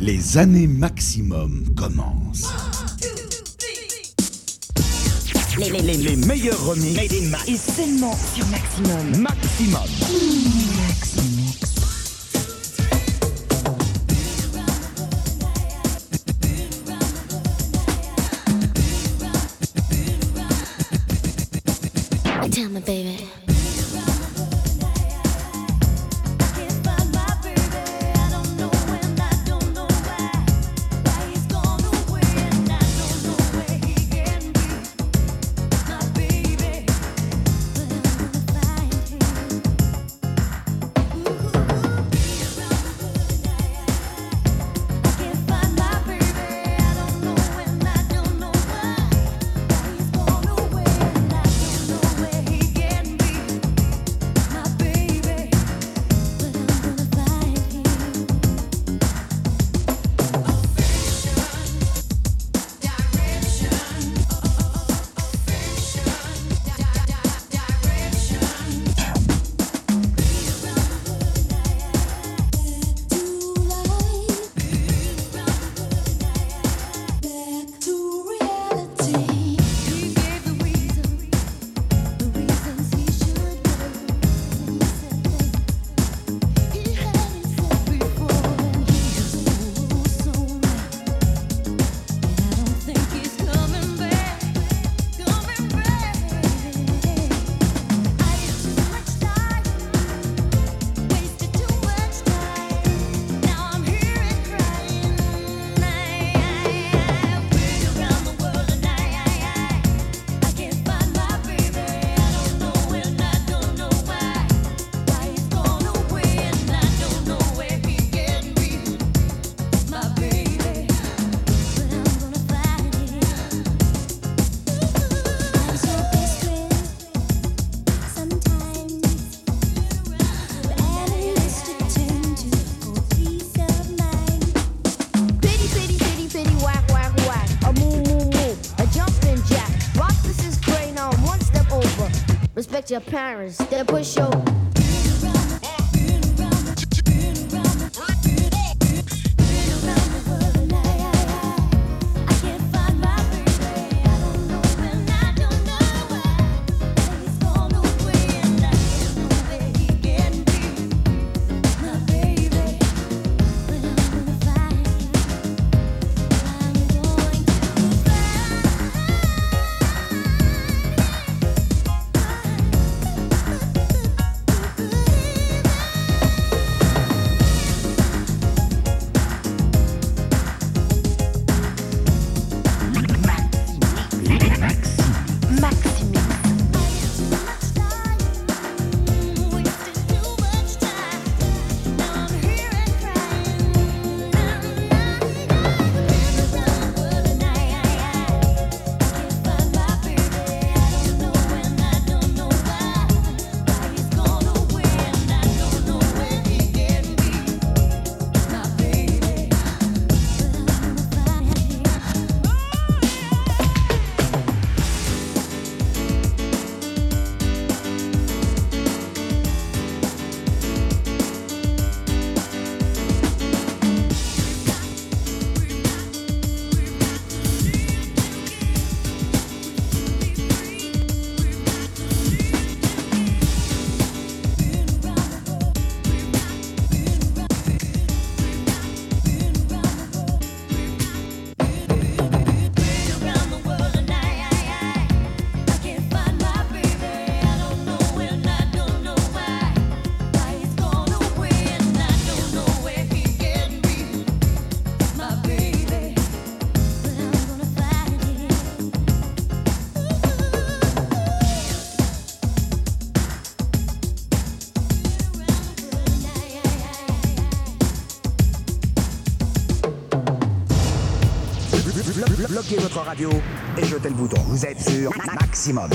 Les années maximum commencent. Les, les, les, les meilleurs remix Made in Max. et seulement sur Maximum. Maximum. Your parents, they push your. Votre radio et jetez le bouton. Vous êtes sur Maximum.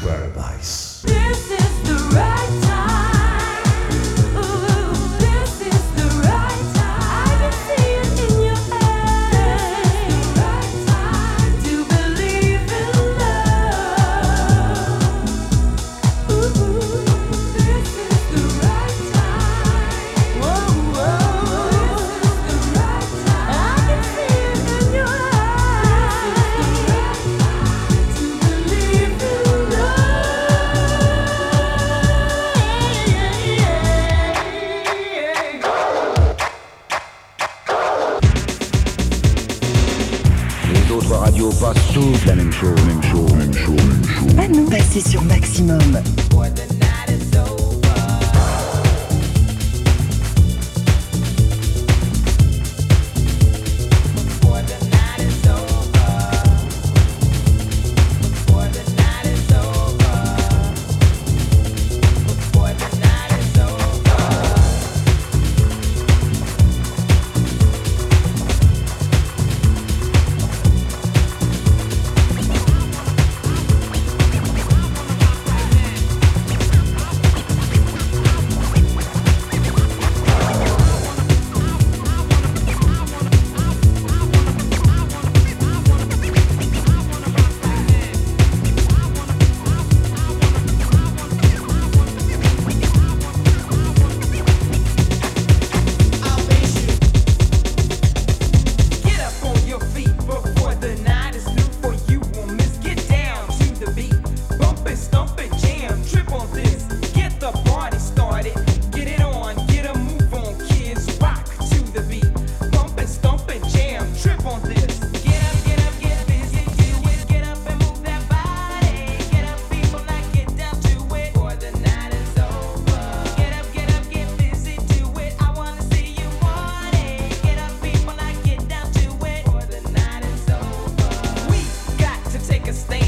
Verbice. This is the right time. nous. Passez sur Maximum. can stand.